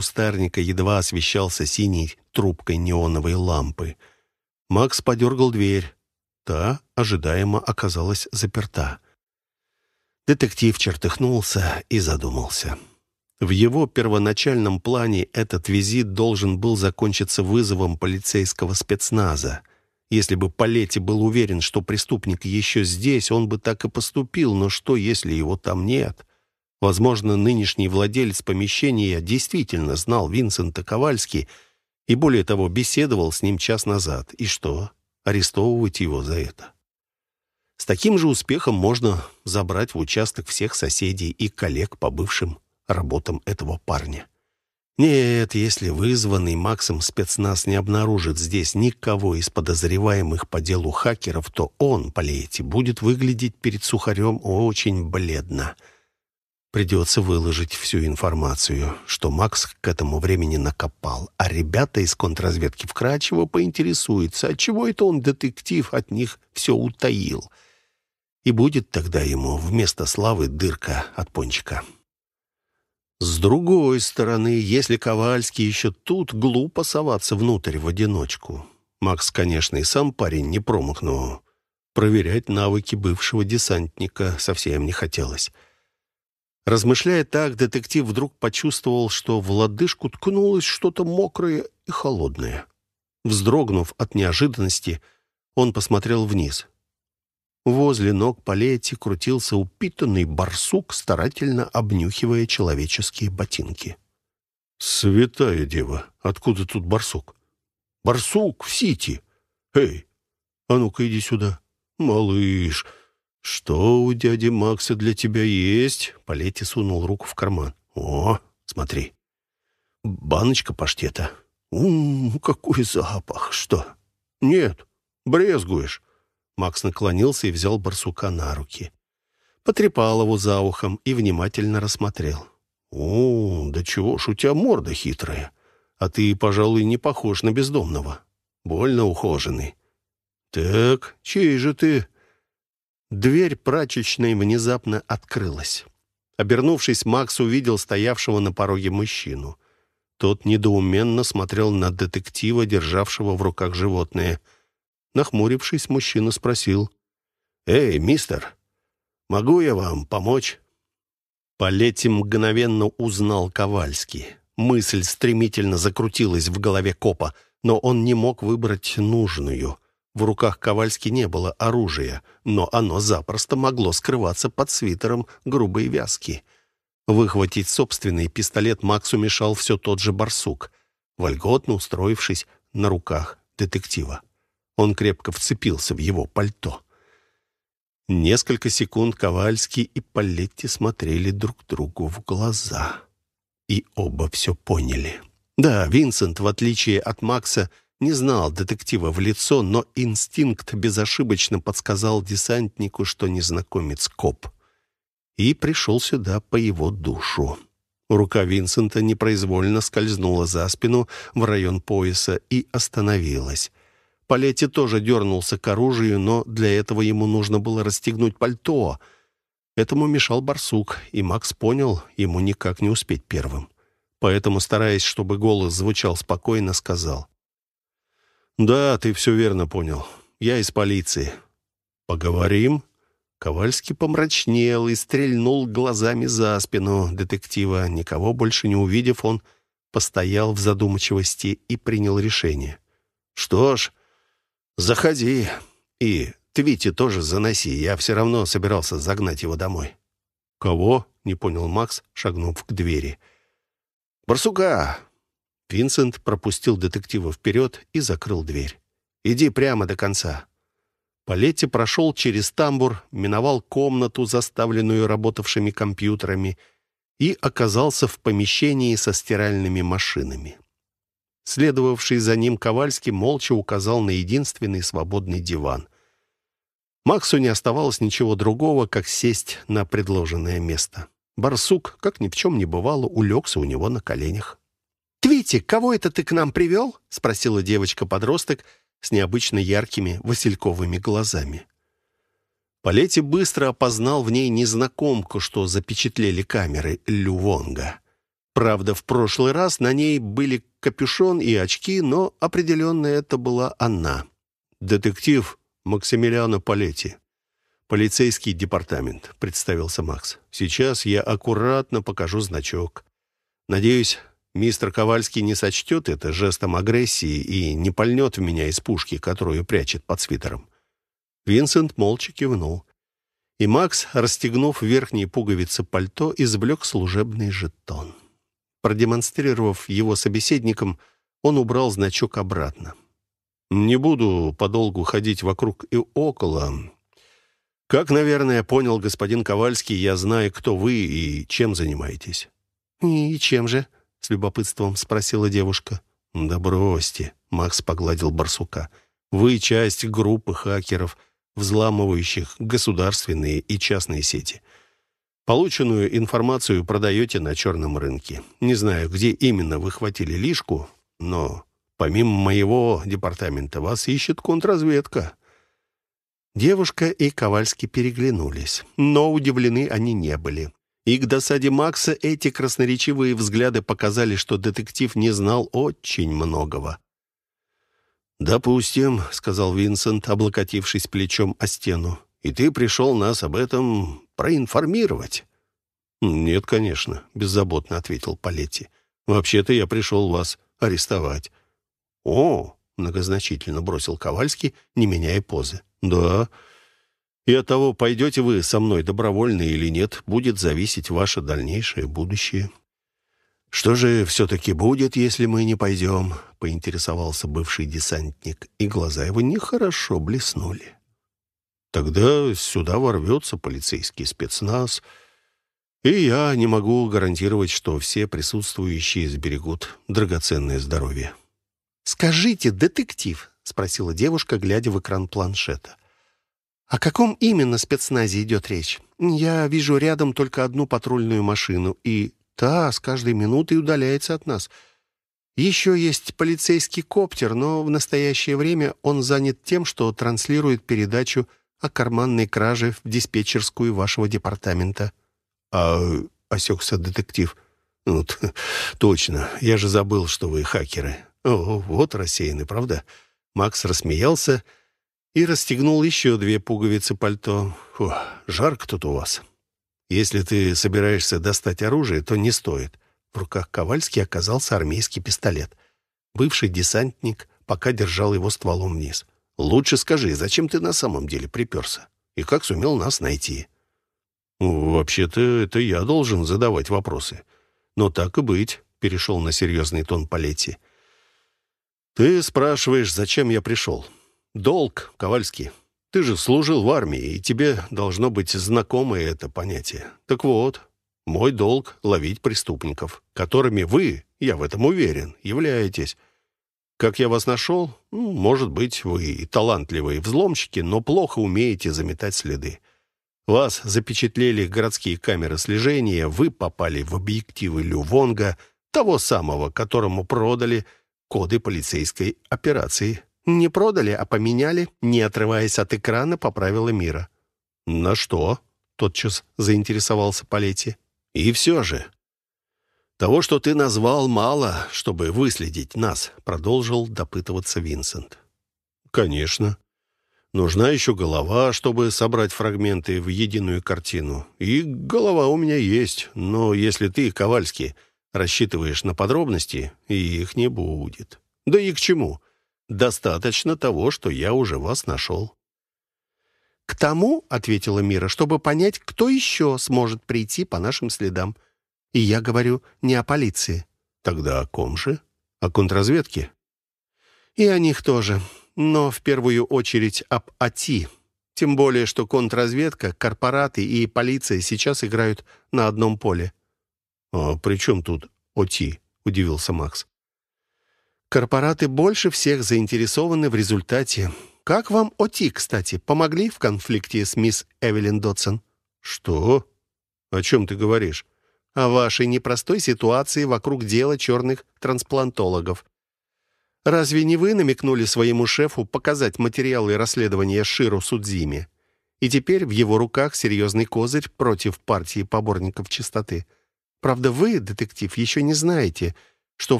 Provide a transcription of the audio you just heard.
кустарника едва освещался синей трубкой неоновой лампы. Макс подергал дверь. Та ожидаемо оказалась заперта. Детектив чертыхнулся и задумался. В его первоначальном плане этот визит должен был закончиться вызовом полицейского спецназа. Если бы Палетти был уверен, что преступник еще здесь, он бы так и поступил, но что, если его там нет? Возможно, нынешний владелец помещения действительно знал Винсента Ковальски и, более того, беседовал с ним час назад. И что? Арестовывать его за это? С таким же успехом можно забрать в участок всех соседей и коллег по бывшим работам этого парня. Нет, если вызванный Максом спецназ не обнаружит здесь никого из подозреваемых по делу хакеров, то он, Палетти, будет выглядеть перед Сухарем очень бледно. Придется выложить всю информацию, что Макс к этому времени накопал, а ребята из контрразведки вкрадчиво поинтересуются, отчего это он, детектив, от них все утаил. И будет тогда ему вместо славы дырка от пончика. С другой стороны, если Ковальский еще тут, глупо соваться внутрь в одиночку. Макс, конечно, и сам парень не промах, но проверять навыки бывшего десантника совсем не хотелось. Размышляя так, детектив вдруг почувствовал, что в лодыжку ткнулось что-то мокрое и холодное. Вздрогнув от неожиданности, он посмотрел вниз. Возле ног Палетти крутился упитанный барсук, старательно обнюхивая человеческие ботинки. «Святая дева! Откуда тут барсук?» «Барсук в Сити! Эй, а ну-ка иди сюда! Малыш, что у дяди Макса для тебя есть?» Палетти сунул руку в карман. «О, смотри! Баночка паштета! Ум, какой запах! Что? Нет, брезгуешь!» Макс наклонился и взял барсука на руки. Потрепал его за ухом и внимательно рассмотрел. «О, да чего ж у тебя морда хитрая. А ты, пожалуй, не похож на бездомного. Больно ухоженный. Так, чей же ты?» Дверь прачечной внезапно открылась. Обернувшись, Макс увидел стоявшего на пороге мужчину. Тот недоуменно смотрел на детектива, державшего в руках животное — Нахмурившись, мужчина спросил. «Эй, мистер, могу я вам помочь?» Палетти мгновенно узнал Ковальский. Мысль стремительно закрутилась в голове копа, но он не мог выбрать нужную. В руках Ковальски не было оружия, но оно запросто могло скрываться под свитером грубой вязки. Выхватить собственный пистолет Максу мешал все тот же барсук, вольготно устроившись на руках детектива. Он крепко вцепился в его пальто. Несколько секунд Ковальский и Палетти смотрели друг другу в глаза. И оба все поняли. Да, Винсент, в отличие от Макса, не знал детектива в лицо, но инстинкт безошибочно подсказал десантнику, что незнакомец коп. И пришел сюда по его душу. Рука Винсента непроизвольно скользнула за спину в район пояса и остановилась. Палетти тоже дернулся к оружию, но для этого ему нужно было расстегнуть пальто. Этому мешал барсук, и Макс понял, ему никак не успеть первым. Поэтому, стараясь, чтобы голос звучал спокойно, сказал. «Да, ты все верно понял. Я из полиции. Поговорим?» Ковальский помрачнел и стрельнул глазами за спину детектива. Никого больше не увидев, он постоял в задумчивости и принял решение. «Что ж, «Заходи. И Твити тоже заноси. Я все равно собирался загнать его домой». «Кого?» — не понял Макс, шагнув к двери. «Барсука!» Винсент пропустил детектива вперед и закрыл дверь. «Иди прямо до конца». Палетти прошел через тамбур, миновал комнату, заставленную работавшими компьютерами, и оказался в помещении со стиральными машинами. Следовавший за ним Ковальский молча указал на единственный свободный диван. Максу не оставалось ничего другого, как сесть на предложенное место. Барсук, как ни в чем не бывало, улегся у него на коленях. «Твити, кого это ты к нам привел?» — спросила девочка-подросток с необычно яркими васильковыми глазами. Палетти быстро опознал в ней незнакомку, что запечатлели камеры Лювонга. Правда, в прошлый раз на ней были капюшон и очки, но определенно это была она. «Детектив Максимилиано Палетти. Полицейский департамент», — представился Макс. «Сейчас я аккуратно покажу значок. Надеюсь, мистер Ковальский не сочтет это жестом агрессии и не пальнет в меня из пушки, которую прячет под свитером». Винсент молча кивнул. И Макс, расстегнув верхние пуговицы пальто, извлек служебный жетон. Продемонстрировав его собеседникам, он убрал значок обратно. «Не буду подолгу ходить вокруг и около. Как, наверное, понял господин Ковальский, я знаю, кто вы и чем занимаетесь». «И чем же?» — с любопытством спросила девушка. «Да бросьте», — Макс погладил барсука. «Вы часть группы хакеров, взламывающих государственные и частные сети. Полученную информацию продаете на черном рынке. Не знаю, где именно вы хватили лишку, но помимо моего департамента вас ищет контрразведка». Девушка и Ковальский переглянулись, но удивлены они не были. И к досаде Макса эти красноречивые взгляды показали, что детектив не знал очень многого. «Допустим», — сказал Винсент, облокотившись плечом о стену, «и ты пришел нас об этом проинформировать?» «Нет, конечно», — беззаботно ответил Палетти. «Вообще-то я пришел вас арестовать». «О!» — многозначительно бросил Ковальский, не меняя позы. «Да. И от того, пойдете вы со мной добровольно или нет, будет зависеть ваше дальнейшее будущее». «Что же все-таки будет, если мы не пойдем?» — поинтересовался бывший десантник, и глаза его нехорошо блеснули. Тогда сюда ворвется полицейский спецназ, и я не могу гарантировать, что все присутствующие сберегут драгоценное здоровье. «Скажите, детектив», — спросила девушка, глядя в экран планшета, «о каком именно спецназе идет речь? Я вижу рядом только одну патрульную машину, и та с каждой минутой удаляется от нас». Еще есть полицейский коптер, но в настоящее время он занят тем, что транслирует передачу о карманной краже в диспетчерскую вашего департамента». «А...» — осекся детектив. «Ну, точно. Я же забыл, что вы хакеры. О, вот рассеянный, правда?» Макс рассмеялся и расстегнул еще две пуговицы пальто. Фу, жарко тут у вас. Если ты собираешься достать оружие, то не стоит. В руках Ковальски оказался армейский пистолет. Бывший десантник пока держал его стволом вниз. Лучше скажи, зачем ты на самом деле приперся? И как сумел нас найти?» «Вообще-то это я должен задавать вопросы. Но так и быть», — перешел на серьезный тон Палетти. «Ты спрашиваешь, зачем я пришел? Долг, Ковальский. Ты же служил в армии, и тебе должно быть знакомо это понятие. Так вот, мой долг — ловить преступников, которыми вы, я в этом уверен, являетесь. Как я вас нашел? Ну, может быть, вы и талантливые взломщики, но плохо умеете заметать следы. Вас запечатлели городские камеры слежения, вы попали в объективы Лювонга, того самого, которому продали коды полицейской операции. Не продали, а поменяли, не отрываясь от экрана, по правилам мира. «На что?» — тотчас заинтересовался Палетти. «И все же, «Того, что ты назвал, мало, чтобы выследить нас», — продолжил допытываться Винсент. «Конечно. Нужна еще голова, чтобы собрать фрагменты в единую картину. И голова у меня есть, но если ты, Ковальский, рассчитываешь на подробности, их не будет. Да и к чему? Достаточно того, что я уже вас нашел». «К тому, — ответила Мира, — чтобы понять, кто еще сможет прийти по нашим следам». И я говорю не о полиции. Тогда о ком же? О контрразведке? И о них тоже. Но в первую очередь об АТИ. Тем более, что контрразведка, корпораты и полиция сейчас играют на одном поле. «А при чем тут ОТИ?» — удивился Макс. «Корпораты больше всех заинтересованы в результате. Как вам ОТИ, кстати, помогли в конфликте с мисс Эвелин Дотсон?» «Что? О чем ты говоришь?» о вашей непростой ситуации вокруг дела черных трансплантологов. Разве не вы намекнули своему шефу показать материалы расследования Ширу Судзими? И теперь в его руках серьезный козырь против партии поборников чистоты. Правда, вы, детектив, еще не знаете, что в